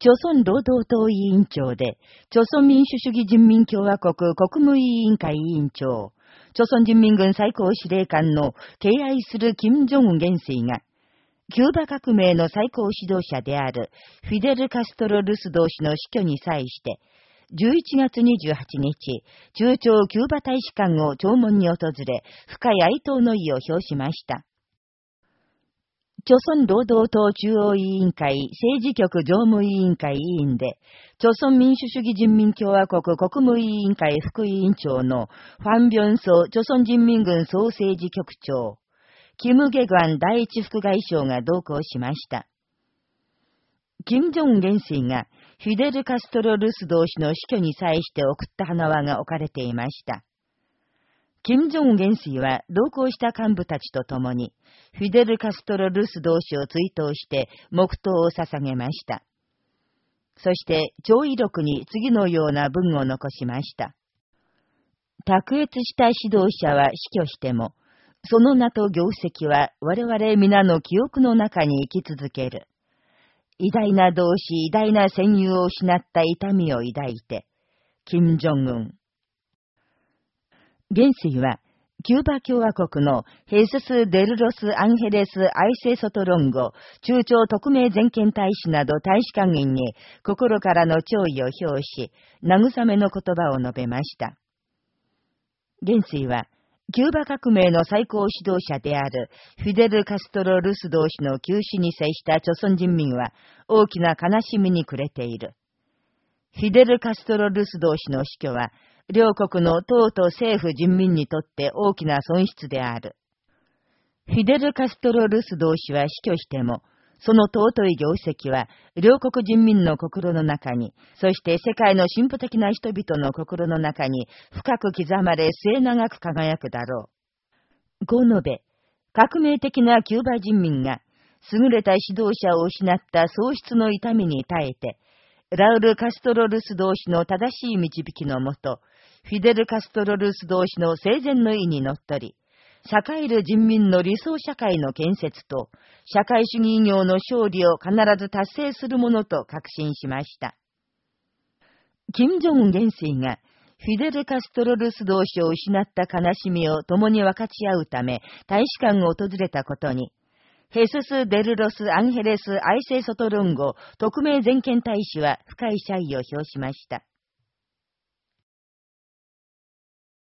朝鮮労働党委員長で、朝鮮民主主義人民共和国国務委員会委員長、朝鮮人民軍最高司令官の敬愛する金正恩元帥が、キューバ革命の最高指導者であるフィデル・カストロ・ルス同士の死去に際して、11月28日、中朝キューバ大使館を弔問に訪れ、深い哀悼の意を表しました。朝鮮労働党中央委員会政治局常務委員会委員で、朝鮮民主主義人民共和国国務委員会副委員長のファン・ビョンソ朝鮮人民軍総政治局長、キム・ゲグアン第一副外相が同行しました。金正恩元帥がフィデル・カストロ・ルス同士の死去に際して送った花輪が置かれていました。金正恩元帥は同行した幹部たちと共に、フィデル・カストロ・ルス同士を追悼して黙祷を捧げました。そして、上位録に次のような文を残しました。卓越した指導者は死去しても、その名と業績は我々皆の記憶の中に生き続ける。偉大な同志、偉大な戦友を失った痛みを抱いて、金正恩。元帥は、キューバ共和国のヘスス・デルロス・アンヘレス・アイセ・ソトロンゴ、駐朝特命全権大使など大使館員に心からの弔意を表し、慰めの言葉を述べました。元帥は、キューバ革命の最高指導者であるフィデル・カストロ・ルス同志の急死に接した朝鮮人民は大きな悲しみに暮れている。フィデル・カストロ・ルス同士の死去は両国の党と政府人民にとって大きな損失である。フィデル・カストロ・ルス同士は死去しても、その尊い業績は、両国人民の心の中に、そして世界の進歩的な人々の心の中に、深く刻まれ末永く輝くだろう。こう述べ、革命的なキューバ人民が、優れた指導者を失った喪失の痛みに耐えて、ラウル・カストロルス同士の正しい導きのもと、フィデル・カストロルス同士の生前の意にのっとり、栄える人民の理想社会の建設と、社会主義業の勝利を必ず達成するものと確信しました。金正恩元帥が、フィデル・カストロルス同士を失った悲しみを共に分かち合うため、大使館を訪れたことに、ヘスス・デルロス・アンヘレス・アイセ・ソトルンゴ特命全権大使は深い謝意を表しました。